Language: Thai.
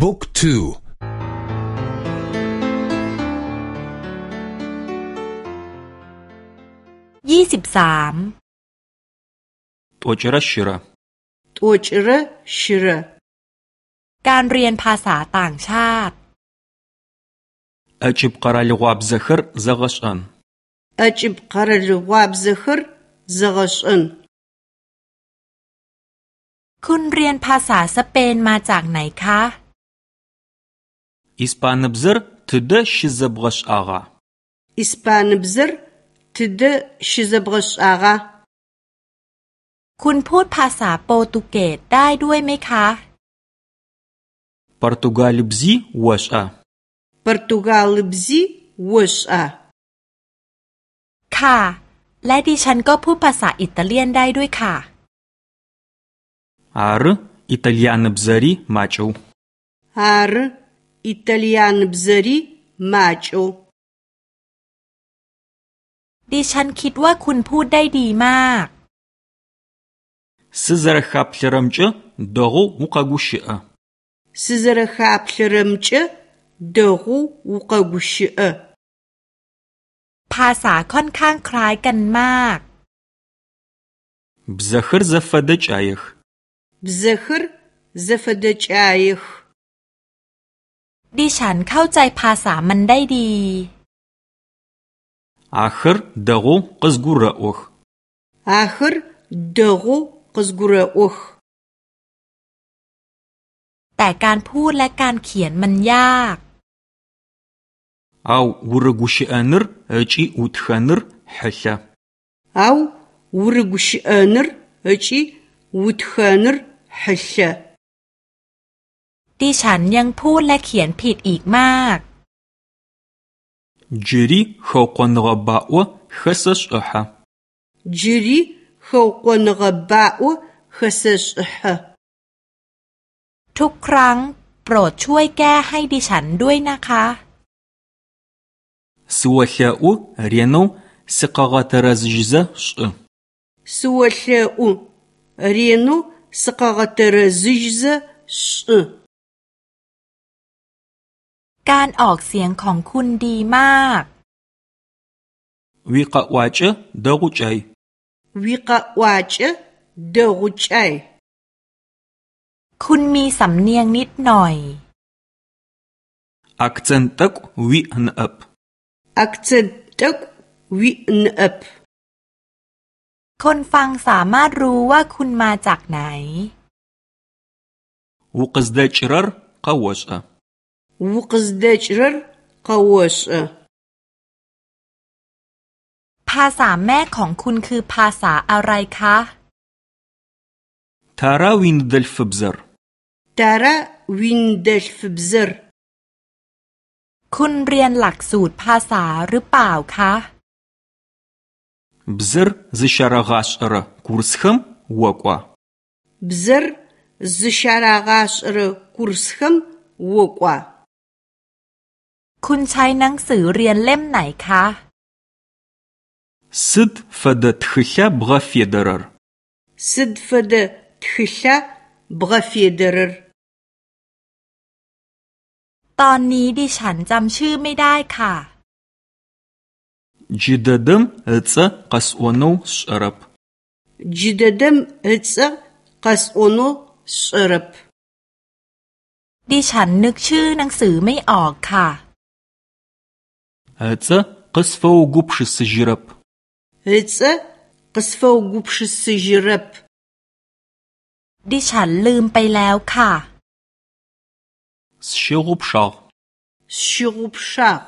บุ๊กทูยี่สิบสาม ตัวชระชิระตัวชระชิระ การเรียนภาษาต่างชาติอาชิบกราลวาบซะห์ร์ซะกชันอาชิบกราลวาบซะห์ร์ซะกชันคุณเรียนภาษาสเปนมาจากไหนคะ Испаныбзэр тыдэ щызэбгъэшӏагъа? Испаныбзэр тыдэ щызэбгъэшӏагъа? คุณพูดภาษาโปรตุเกสได้ด้วยไหมคะ Португалыбзи уэшӏа? Португалыбзи уэшӏа? ค่ะและดิฉันก็พูดภาษาอิตาเลียนได้ด้วยค่ะ Ары итальяныбзэри мачӏэу. Ары Итальянбзэри макӏо. ดิฉันคิดว่าคุณพูดได้ดีมากซิซาร์ х а п เ ъ э р э м к ӏ э д э г ъ ก у у к เ э г у щ ы ӏ э сызэрэхаплъэрэмкӏэ д э г ъ ภาษาค่อนข้างคล้ายกันมากบซ э х э ร з ซ ф ฟ д э к ӏ а е บซ з э х ร р ซ э ฟ э д э к ӏ а ดิฉันเข้าใจภาษามันได้ดี อาคร์ดะกุกซกูระอุกอาคร์ดะกุกซกูระอุกแต่การพูดและการเขียนมันยากเอาวุรกุชเอนร์เอจีอุดเฮนร์ฮะละเอาวุรกุชเอนร์เอจีอุดเฮนร์ฮะละดิฉันยังพูดและเขียนผิดอีกมากจุ ы р и хэукъуэныгъэ баӏо хэсэ шӏыхьэ ุ ж ы р и х э у к ъ у э н ทุกครั้งโปรดช่วยแก้ให้ดิฉันด้วยนะคะสวัลอุเรียนูสกกะตระจซะสวัลอุเรียนูสกกะตระจซะการออกเสียงของคุณดีมากวิกวาจเดกุใจวิกวาจเดกุใจคุณมีสำเนียงนิดหน่อย акцент ตักวินอับอักเซนตักวินอับคนฟังสามารถรู้ว่าคุณมาจากไหนวุกเดชรร์กวา س ะ укъыздэкӏрэр къыошӏэ. ภาษาแม่ของคุณคือภาษาอะไรคะ تارا وين دلفبزر تارا وين دلفبزر คุณเรียนหลักสูตรภาษาหรือเปล่าคะ бзэр зыщарагъашӏэрэ курсхэм окӏуа. бзэр зыщарагъашӏэрэ курсхэм окӏуа. คุณใช้หนังสือเรียนเล่มไหนคะ с ุดฟดทุชบราฟิเดอร์ร์สิดฟดทุชบราฟิเดอร์ร์ ตอนนี้ดิฉันจำชื่อไม่ได้ค่ะ จิดดัมเอตซกัสโอนูสอรับจิดดัมเอตซกัสโอนูสอรับดิฉันนึกชื่อหนังสือไม่ออกค่ะ Ыцӏэ къысфэугупшысыжьырэп. Ыцӏэ къысфэугупшысыжьырэп. ดิฉันลืมไปแล้วค่ะ сщыгъупщагъ сщыгъупщагъ